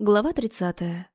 Глава 30.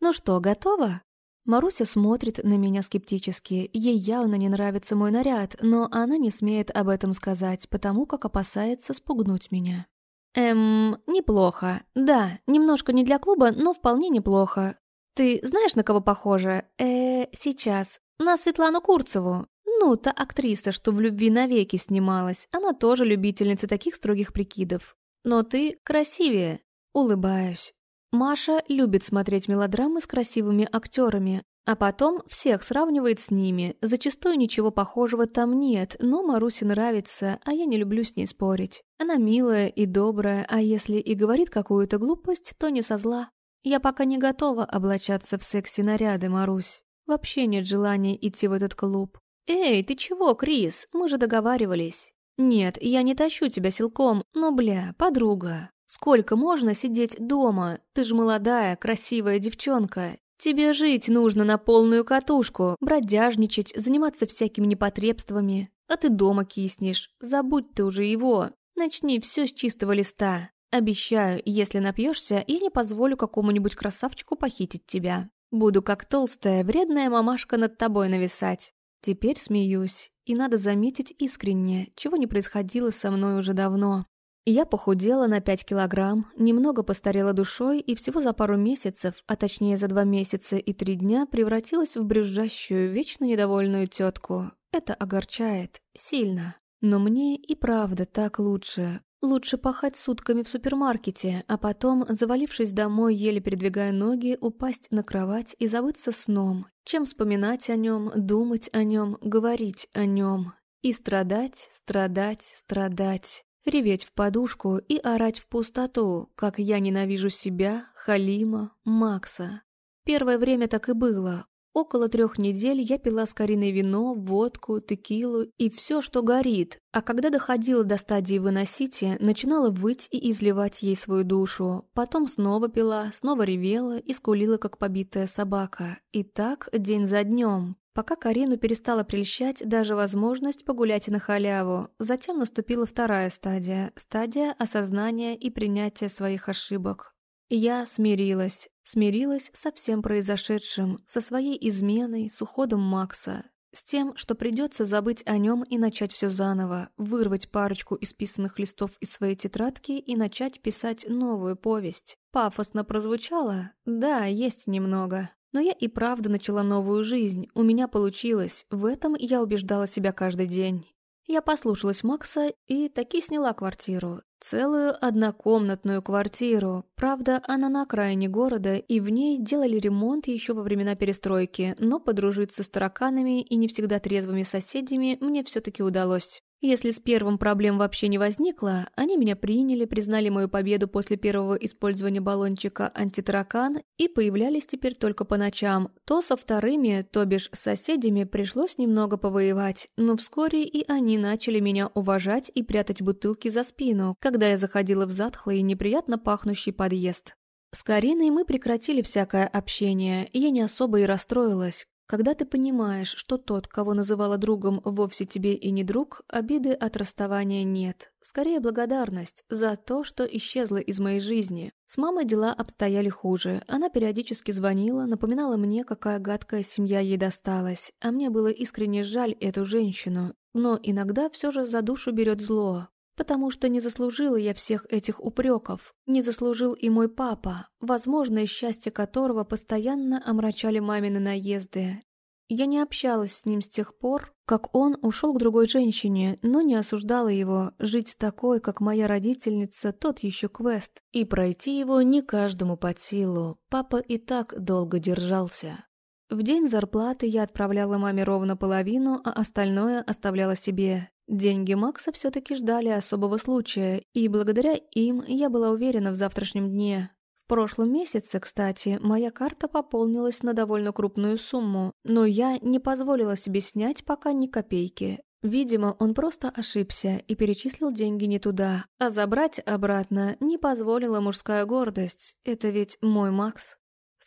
«Ну что, готова?» Маруся смотрит на меня скептически. Ей явно не нравится мой наряд, но она не смеет об этом сказать, потому как опасается спугнуть меня. «Эм, неплохо. Да, немножко не для клуба, но вполне неплохо. Ты знаешь, на кого похожа? Э, сейчас. На Светлану Курцеву. Ну, та актриса, что в «Любви навеки» снималась. Она тоже любительница таких строгих прикидов. Но ты красивее. Улыбаюсь. Маша любит смотреть мелодрамы с красивыми актерами, а потом всех сравнивает с ними. Зачастую ничего похожего там нет, но Марусе нравится, а я не люблю с ней спорить. Она милая и добрая, а если и говорит какую-то глупость, то не со зла. Я пока не готова облачаться в секси-наряды, Марусь. Вообще нет желания идти в этот клуб. «Эй, ты чего, Крис? Мы же договаривались». «Нет, я не тащу тебя силком, но, бля, подруга, Сколько можно сидеть дома? Ты же молодая, красивая девчонка. Тебе жить нужно на полную катушку, бродяжничать, заниматься всякими непотребствами. А ты дома киснешь. Забудь ты уже его. Начни все с чистого листа. Обещаю, если напьешься, я не позволю какому-нибудь красавчику похитить тебя. Буду как толстая, вредная мамашка над тобой нависать. Теперь смеюсь. И надо заметить искренне, чего не происходило со мной уже давно. Я похудела на 5 килограмм, немного постарела душой и всего за пару месяцев, а точнее за два месяца и три дня, превратилась в брюзжащую, вечно недовольную тетку. Это огорчает. Сильно. Но мне и правда так лучше. Лучше пахать сутками в супермаркете, а потом, завалившись домой, еле передвигая ноги, упасть на кровать и забыться сном, чем вспоминать о нем, думать о нем, говорить о нем. И страдать, страдать, страдать реветь в подушку и орать в пустоту, как я ненавижу себя, Халима, Макса. Первое время так и было. Около трех недель я пила с Кариной вино, водку, текилу и все, что горит, а когда доходила до стадии «выносите», начинала выть и изливать ей свою душу. Потом снова пила, снова ревела и скулила, как побитая собака. И так день за днем, Пока Карину перестала прельщать даже возможность погулять на халяву, затем наступила вторая стадия – стадия осознания и принятия своих ошибок. Я смирилась, смирилась со всем произошедшим, со своей изменой, с уходом Макса, с тем, что придется забыть о нем и начать все заново, вырвать парочку исписанных листов из своей тетрадки и начать писать новую повесть. Пафосно прозвучало? Да, есть немного. Но я и правда начала новую жизнь, у меня получилось, в этом я убеждала себя каждый день. Я послушалась Макса и таки сняла квартиру. Целую однокомнатную квартиру. Правда, она на окраине города, и в ней делали ремонт еще во времена перестройки, но подружиться с тараканами и не всегда трезвыми соседями мне все-таки удалось. Если с первым проблем вообще не возникло, они меня приняли, признали мою победу после первого использования баллончика антитаракан и появлялись теперь только по ночам, то со вторыми, то бишь с соседями, пришлось немного повоевать, но вскоре и они начали меня уважать и прятать бутылки за спину, когда я заходила в затхлый и неприятно пахнущий подъезд. С Кариной мы прекратили всякое общение, и я не особо и расстроилась. Когда ты понимаешь, что тот, кого называла другом, вовсе тебе и не друг, обиды от расставания нет. Скорее благодарность за то, что исчезла из моей жизни. С мамой дела обстояли хуже. Она периодически звонила, напоминала мне, какая гадкая семья ей досталась, а мне было искренне жаль эту женщину. Но иногда все же за душу берет зло, Потому что не заслужила я всех этих упреков, не заслужил и мой папа, возможное счастье которого постоянно омрачали мамины наезды. Я не общалась с ним с тех пор, как он ушел к другой женщине, но не осуждала его. Жить такой, как моя родительница, тот еще квест. И пройти его не каждому под силу. Папа и так долго держался. В день зарплаты я отправляла маме ровно половину, а остальное оставляла себе. Деньги Макса все-таки ждали особого случая, и благодаря им я была уверена в завтрашнем дне. В прошлом месяце, кстати, моя карта пополнилась на довольно крупную сумму, но я не позволила себе снять пока ни копейки. Видимо, он просто ошибся и перечислил деньги не туда, а забрать обратно не позволила мужская гордость. Это ведь мой Макс.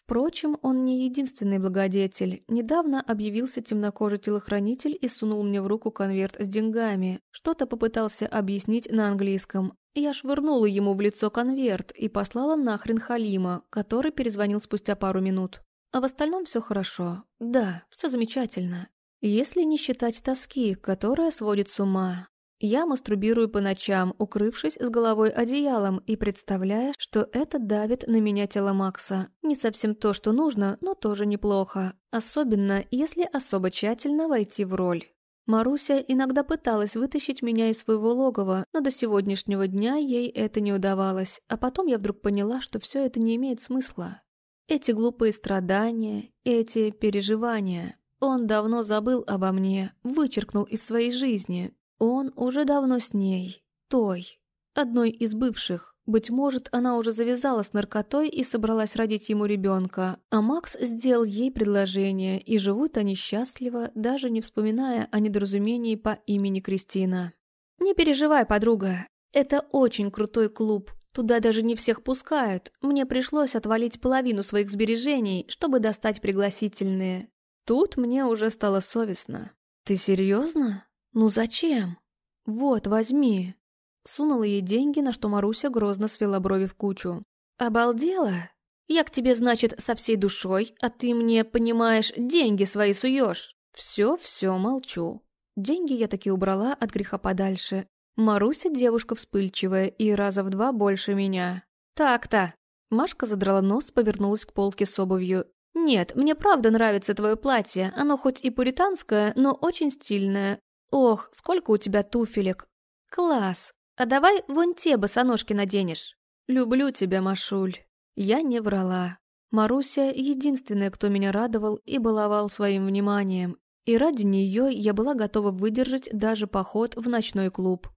Впрочем, он не единственный благодетель. Недавно объявился темнокожий телохранитель и сунул мне в руку конверт с деньгами. Что-то попытался объяснить на английском. Я швырнула ему в лицо конверт и послала нахрен Халима, который перезвонил спустя пару минут. А в остальном все хорошо. Да, все замечательно. Если не считать тоски, которая сводит с ума. Я мастурбирую по ночам, укрывшись с головой одеялом и представляя, что это давит на меня тело Макса. Не совсем то, что нужно, но тоже неплохо. Особенно, если особо тщательно войти в роль. Маруся иногда пыталась вытащить меня из своего логова, но до сегодняшнего дня ей это не удавалось, а потом я вдруг поняла, что все это не имеет смысла. Эти глупые страдания, эти переживания. Он давно забыл обо мне, вычеркнул из своей жизни. Он уже давно с ней, той, одной из бывших. Быть может, она уже завязала с наркотой и собралась родить ему ребенка, а Макс сделал ей предложение, и живут они счастливо, даже не вспоминая о недоразумении по имени Кристина. «Не переживай, подруга, это очень крутой клуб, туда даже не всех пускают. Мне пришлось отвалить половину своих сбережений, чтобы достать пригласительные. Тут мне уже стало совестно. Ты серьезно? Ну зачем? Вот, возьми. Сунула ей деньги, на что Маруся грозно свела брови в кучу. «Обалдела? Я к тебе, значит, со всей душой, а ты мне, понимаешь, деньги свои суешь. Все-все, молчу. Деньги я таки убрала от греха подальше. Маруся девушка вспыльчивая и раза в два больше меня. Так-то». Машка задрала нос, повернулась к полке с обувью. «Нет, мне правда нравится твое платье. Оно хоть и пуританское, но очень стильное. Ох, сколько у тебя туфелек. Класс. А давай вон те босоножки наденешь. Люблю тебя, Машуль. Я не врала. Маруся — единственная, кто меня радовал и баловал своим вниманием, и ради нее я была готова выдержать даже поход в ночной клуб.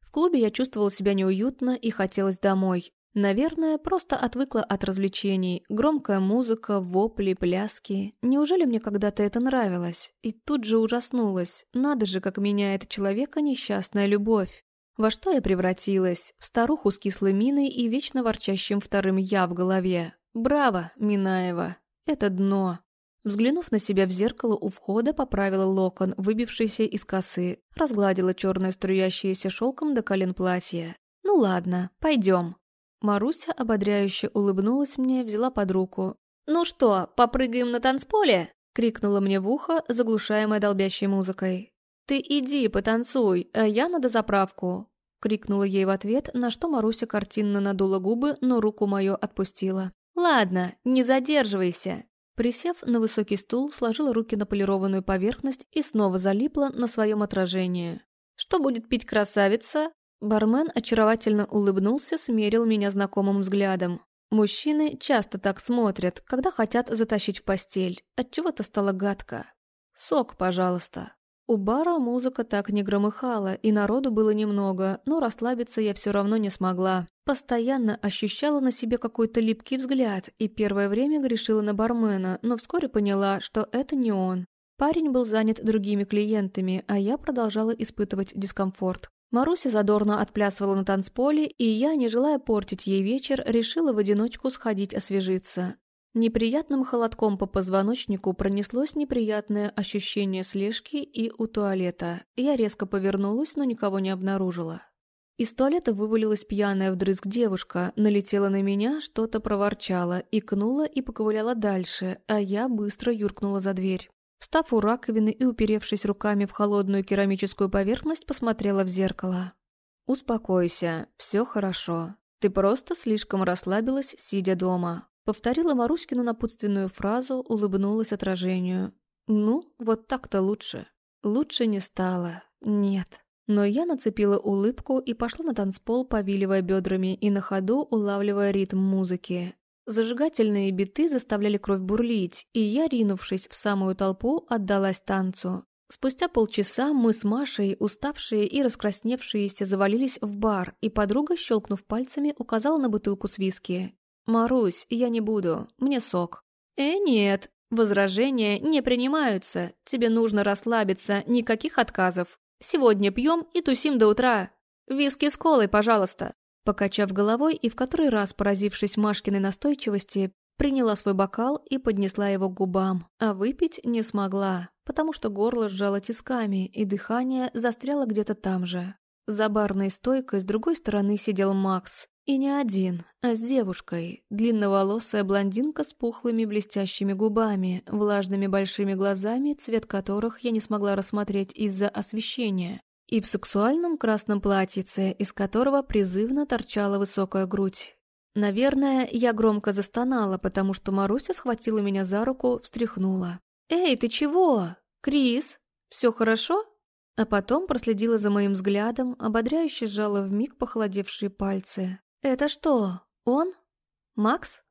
В клубе я чувствовала себя неуютно и хотелось домой. Наверное, просто отвыкла от развлечений. Громкая музыка, вопли, пляски. Неужели мне когда-то это нравилось? И тут же ужаснулась. Надо же, как меняет человека несчастная любовь. Во что я превратилась? В старуху с кислой миной и вечно ворчащим вторым «я» в голове. Браво, Минаева. Это дно. Взглянув на себя в зеркало у входа, поправила локон, выбившийся из косы, разгладила черное струящееся шелком до колен платье. «Ну ладно, пойдем». Маруся ободряюще улыбнулась мне, взяла под руку. «Ну что, попрыгаем на танцполе?» — крикнула мне в ухо, заглушаемая долбящей музыкой. «Ты иди, потанцуй, а я на дозаправку!» Крикнула ей в ответ, на что Маруся картинно надула губы, но руку мою отпустила. «Ладно, не задерживайся!» Присев на высокий стул, сложила руки на полированную поверхность и снова залипла на своем отражении. «Что будет пить красавица?» Бармен очаровательно улыбнулся, смерил меня знакомым взглядом. Мужчины часто так смотрят, когда хотят затащить в постель. Отчего-то стало гадко. «Сок, пожалуйста». У бара музыка так не громыхала, и народу было немного, но расслабиться я все равно не смогла. Постоянно ощущала на себе какой-то липкий взгляд, и первое время грешила на бармена, но вскоре поняла, что это не он. Парень был занят другими клиентами, а я продолжала испытывать дискомфорт. Маруся задорно отплясывала на танцполе, и я, не желая портить ей вечер, решила в одиночку сходить освежиться. Неприятным холодком по позвоночнику пронеслось неприятное ощущение слежки и у туалета. Я резко повернулась, но никого не обнаружила. Из туалета вывалилась пьяная вдрызг девушка, налетела на меня, что-то проворчала, икнула и поковыляла дальше, а я быстро юркнула за дверь. Встав у раковины и уперевшись руками в холодную керамическую поверхность, посмотрела в зеркало. «Успокойся, все хорошо. Ты просто слишком расслабилась, сидя дома. Повторила Маруськину напутственную фразу, улыбнулась отражению. «Ну, вот так-то лучше». Лучше не стало. Нет. Но я нацепила улыбку и пошла на танцпол, повиливая бедрами и на ходу улавливая ритм музыки. Зажигательные биты заставляли кровь бурлить, и я, ринувшись в самую толпу, отдалась танцу. Спустя полчаса мы с Машей, уставшие и раскрасневшиеся, завалились в бар, и подруга, щелкнув пальцами, указала на бутылку с виски. «Марусь, я не буду, мне сок». «Э, нет, возражения не принимаются, тебе нужно расслабиться, никаких отказов. Сегодня пьем и тусим до утра. Виски с колой, пожалуйста». Покачав головой и в который раз поразившись Машкиной настойчивости, приняла свой бокал и поднесла его к губам, а выпить не смогла, потому что горло сжало тисками и дыхание застряло где-то там же. За барной стойкой с другой стороны сидел Макс. И не один, а с девушкой. Длинноволосая блондинка с пухлыми блестящими губами, влажными большими глазами, цвет которых я не смогла рассмотреть из-за освещения. И в сексуальном красном платьице, из которого призывно торчала высокая грудь. Наверное, я громко застонала, потому что Маруся схватила меня за руку, встряхнула. «Эй, ты чего? Крис, все хорошо?» А потом проследила за моим взглядом, ободряюще сжала вмиг похолодевшие пальцы. «Это что, он? Макс?»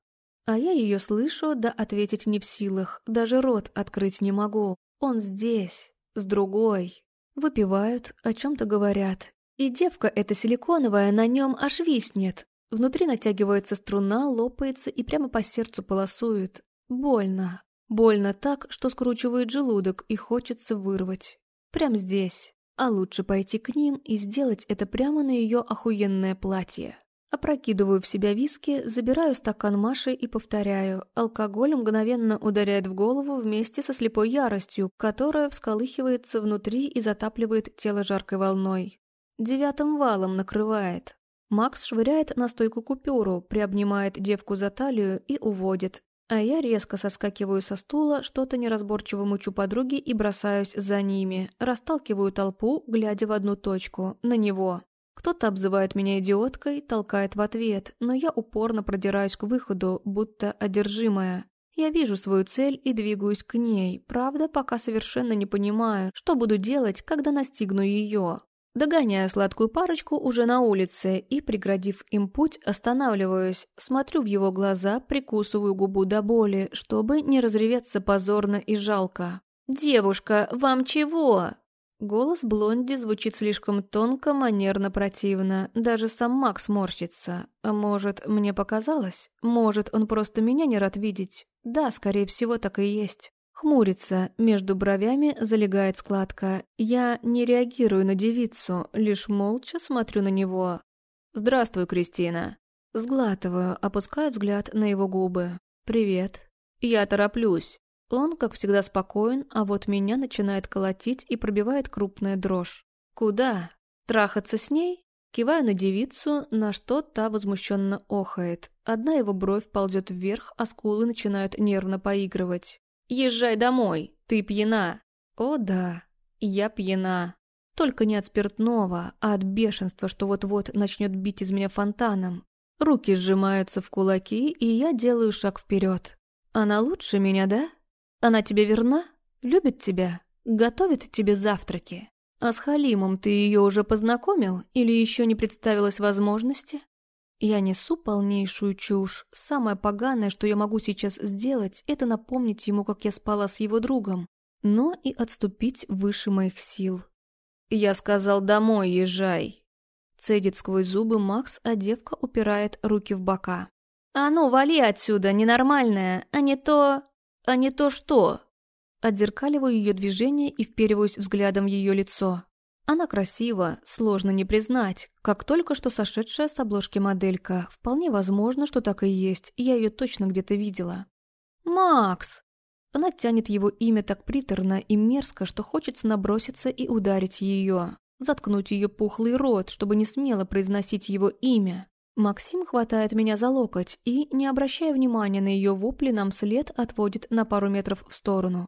А я ее слышу, да ответить не в силах, даже рот открыть не могу. Он здесь, с другой. Выпивают, о чем-то говорят. И девка эта силиконовая на нем аж виснет. Внутри натягивается струна, лопается и прямо по сердцу полосует. Больно. Больно так, что скручивает желудок и хочется вырвать. Прям здесь. А лучше пойти к ним и сделать это прямо на ее охуенное платье. Опрокидываю в себя виски, забираю стакан Маши и повторяю. Алкоголь мгновенно ударяет в голову вместе со слепой яростью, которая всколыхивается внутри и затапливает тело жаркой волной. Девятым валом накрывает. Макс швыряет на стойку купюру, приобнимает девку за талию и уводит, а я резко соскакиваю со стула, что-то неразборчиво мучу подруги и бросаюсь за ними. Расталкиваю толпу, глядя в одну точку, на него. Кто-то обзывает меня идиоткой, толкает в ответ, но я упорно продираюсь к выходу, будто одержимая. Я вижу свою цель и двигаюсь к ней, правда, пока совершенно не понимаю, что буду делать, когда настигну ее. Догоняю сладкую парочку уже на улице и, преградив им путь, останавливаюсь, смотрю в его глаза, прикусываю губу до боли, чтобы не разреветься позорно и жалко. «Девушка, вам чего?» Голос Блонди звучит слишком тонко, манерно противно. Даже сам Макс морщится. Может, мне показалось? Может, он просто меня не рад видеть? Да, скорее всего, так и есть. Хмурится, между бровями залегает складка. Я не реагирую на девицу, лишь молча смотрю на него. «Здравствуй, Кристина». Сглатываю, опускаю взгляд на его губы. «Привет». «Я тороплюсь». Он, как всегда, спокоен, а вот меня начинает колотить и пробивает крупная дрожь. «Куда? Трахаться с ней?» Киваю на девицу, на что та возмущенно охает. Одна его бровь ползет вверх, а скулы начинают нервно поигрывать. «Езжай домой, ты пьяна». «О да, я пьяна. Только не от спиртного, а от бешенства, что вот-вот начнет бить из меня фонтаном. Руки сжимаются в кулаки, и я делаю шаг вперед. Она лучше меня, да? Она тебе верна? Любит тебя? Готовит тебе завтраки? А с Халимом ты ее уже познакомил или еще не представилась возможности? Я несу полнейшую чушь. Самое поганое, что я могу сейчас сделать, это напомнить ему, как я спала с его другом, но и отступить выше моих сил. «Я сказал, домой езжай!» Цедит сквозь зубы Макс, а девка упирает руки в бока. «А ну, вали отсюда, ненормальная, а не то... а не то что?» Отзеркаливаю ее движение и впериваюсь взглядом в ее лицо. Она красива, сложно не признать, как только что сошедшая с обложки моделька. Вполне возможно, что так и есть, я ее точно где-то видела. «Макс!» Она тянет его имя так приторно и мерзко, что хочется наброситься и ударить ее. Заткнуть ее пухлый рот, чтобы не смело произносить его имя. Максим хватает меня за локоть и, не обращая внимания на ее вопли, нам след отводит на пару метров в сторону.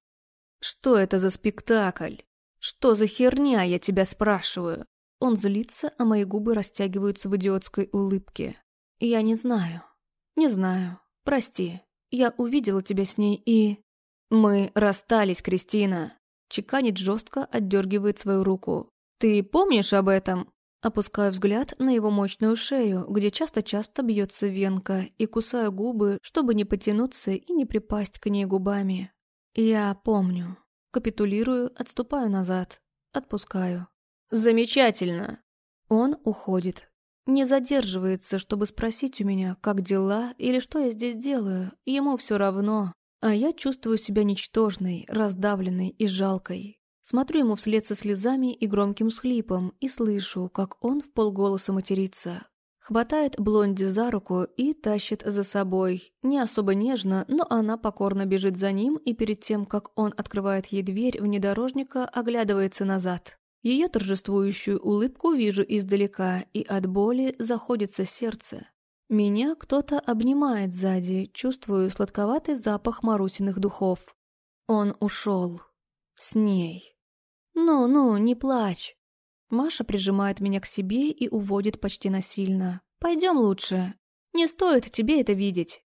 «Что это за спектакль?» «Что за херня, я тебя спрашиваю?» Он злится, а мои губы растягиваются в идиотской улыбке. «Я не знаю. Не знаю. Прости. Я увидела тебя с ней и...» «Мы расстались, Кристина!» Чеканит жестко, отдергивает свою руку. «Ты помнишь об этом?» Опускаю взгляд на его мощную шею, где часто-часто бьется венка, и кусаю губы, чтобы не потянуться и не припасть к ней губами. «Я помню». Капитулирую, отступаю назад. Отпускаю. Замечательно. Он уходит. Не задерживается, чтобы спросить у меня, как дела или что я здесь делаю. Ему все равно. А я чувствую себя ничтожной, раздавленной и жалкой. Смотрю ему вслед со слезами и громким схлипом и слышу, как он в полголоса матерится. Хватает Блонди за руку и тащит за собой. Не особо нежно, но она покорно бежит за ним и перед тем, как он открывает ей дверь внедорожника, оглядывается назад. Ее торжествующую улыбку вижу издалека, и от боли заходится сердце. Меня кто-то обнимает сзади, чувствую сладковатый запах Марусиных духов. Он ушел. С ней. «Ну-ну, не плачь». Маша прижимает меня к себе и уводит почти насильно. «Пойдем лучше. Не стоит тебе это видеть».